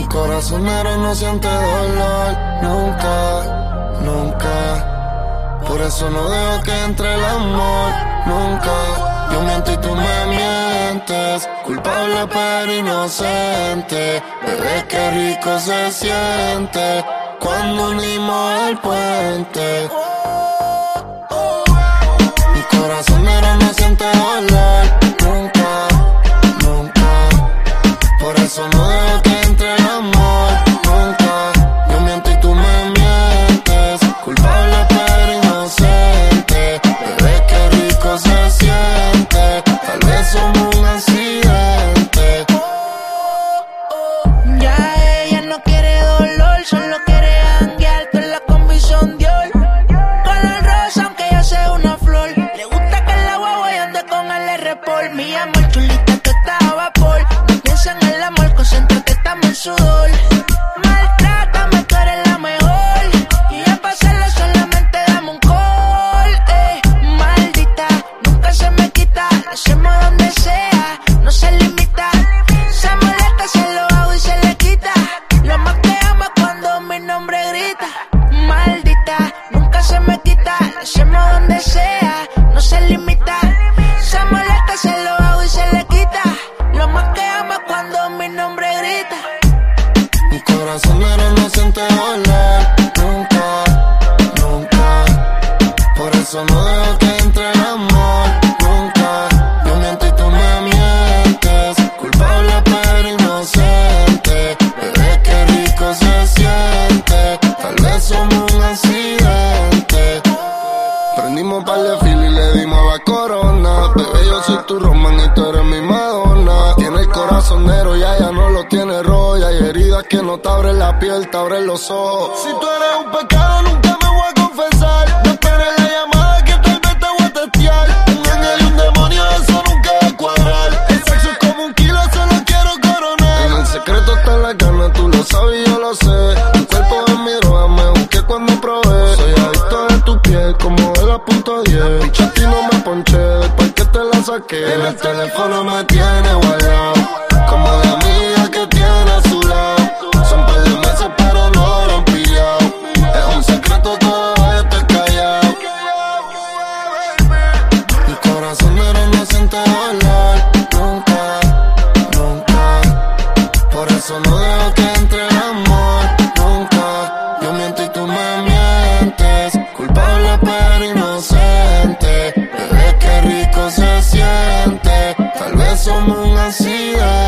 Mi corazonero no siente dolor, nunca, nunca. Por eso no dejo que entre el amor, nunca. Yo miento y tú me mientes, culpable pero inocente. Bebé, qué rico se siente cuando unimos el puente. Hacemos donde sea, no se limita. Se molesta, se lo hago y se le quita. Lo más que ama cuando mi nombre grita. Maldita, nunca se me quita. Hacemos donde sea, no se limita. Se molesta, se lo hago y se le quita. Lo más que ama cuando mi nombre grita. Mi corazonero no siente dolor, nunca, nunca. Por eso no heridas que no te abren la piel, te abren los ojos. Si tú eres un pecado, nunca me voy a confesar. No esperes la llamada que tal vez te voy a testear. Un ángel y un demonio, eso nunca va a cuadrar. El sexo es como un kilo, solo quiero coronar. En el secreto está la gana, tú lo sabes y yo lo sé. Tu cuerpo es mi droga, me busqué cuando probé. Soy adicto de tu piel, como de la punto 10. Bicho, a ti no me ponché, después que te la saqué. En el teléfono me tiene guardado, veo que entre el amor nunca Yo miento y tú me mientes. Culpable pero inocente Bebé, qué rico se siente. Tal vez somos un accidente.